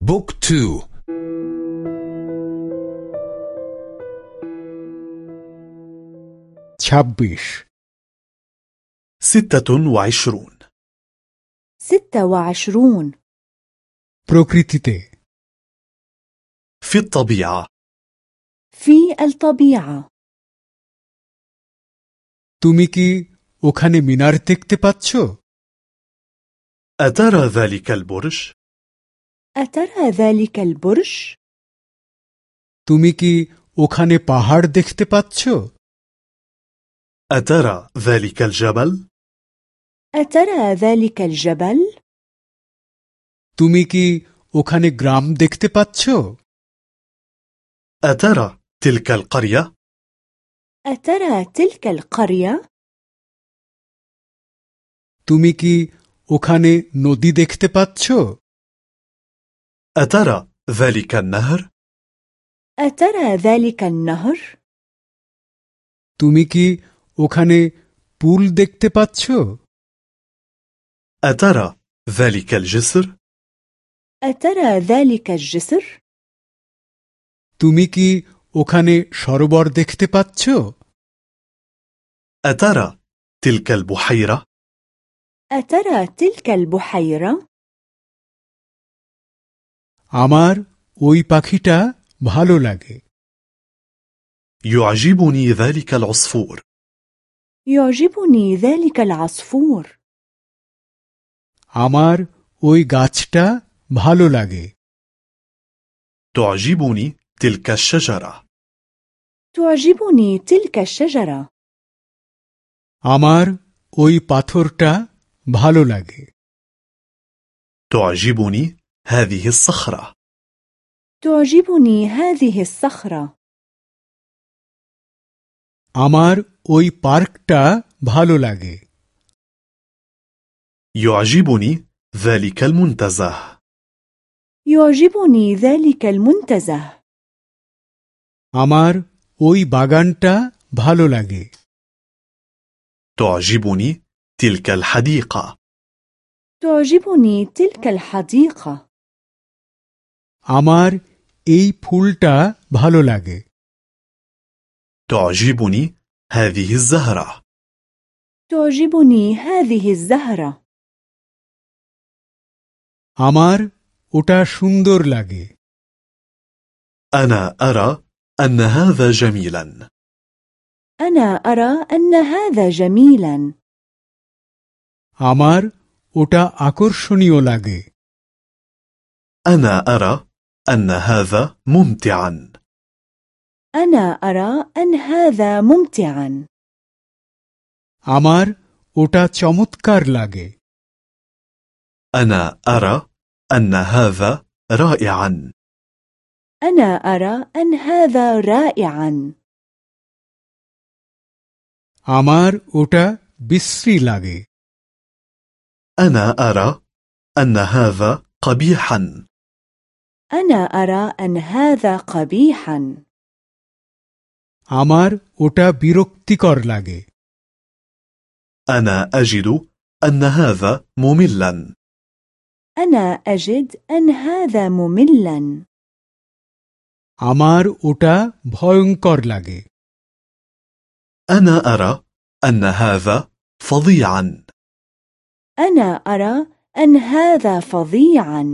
بوك تو ছাব্বিশ ستة وعشرون ستة وعشرون প্রকৃতিতে في الطبيعة في الطبيعة তুমি কি ওখানে মিনার দেখতে পাচ্ছ أترى ذلك البرج؟ أترى ذلك البرج؟ তুমি কি ওখানে পাহাড় দেখতে পাচ্ছ أترى ذلك الجبل؟ أترى ذلك الجبل؟ তুমি কি ওখানে গ্রাম দেখতে পাচ্ছ أترى تلك القرية؟ أترى تلك القرية؟ তুমি কি ওখানে নদী দেখতে পাচ্ছ أترى ذلك النهر؟ أترى ذلك النهر؟ তুমি কি ওখানে পুল দেখতে পাচ্ছ أترى ذلك الجسر؟ أترى ذلك الجسر؟ তুমি কি ওখানে সরোবর দেখতে পাচ্ছ أترى تلك البحيرة؟ أترى تلك البحيرة؟ আমার ওই পাখিটা ভালো লাগে يعجبني ذلك العصفور يعجبني ذلك العصفور আমার ওই গাছটা ভালো লাগে تعجبني تلك الشجرة تعجبني تلك الشجرة আমার ওই পাথরটা ভালো লাগে تعجبني هذه الصخرة تعجبني هذه الصخرة আমার ওই পার্কটা ভালো লাগে يعجبني ذلك المنتزه يعجبني ذلك المنتزه আমার ওই বাগানটা ভালো লাগে تعجبني تلك الحديقة تعجبني تلك الحديقة আমার এই ফুলটা ভালো লাগে تعجبني هذه الزهرة تعجبني هذه الزهرة আমার ওটা সুন্দর লাগে أنا أرى أن هذا جميلا أنا أرى أن هذا جميلا আমার ওটা আকর্ষণীয় লাগে أنا أرى أن هذا ممتعا أنا أرى أن هذا ممتعا আমার ওটা চমৎকার লাগে أنا أرى أن هذا رائعا أنا أرى أن هذا رائعا আমার ওটা বিশ্রী লাগে أنا أرى أن هذا قبيحا أنا أرى أن هذا قبيحا আমার ওটা বিরক্তিকর লাগে أنا أجد أن هذا مملا أنا أجد أن هذا مملا আমার ওটা ভয়ঙ্কর লাগে أنا أرى أن هذا فظيعا أنا أرى أن هذا فظيعا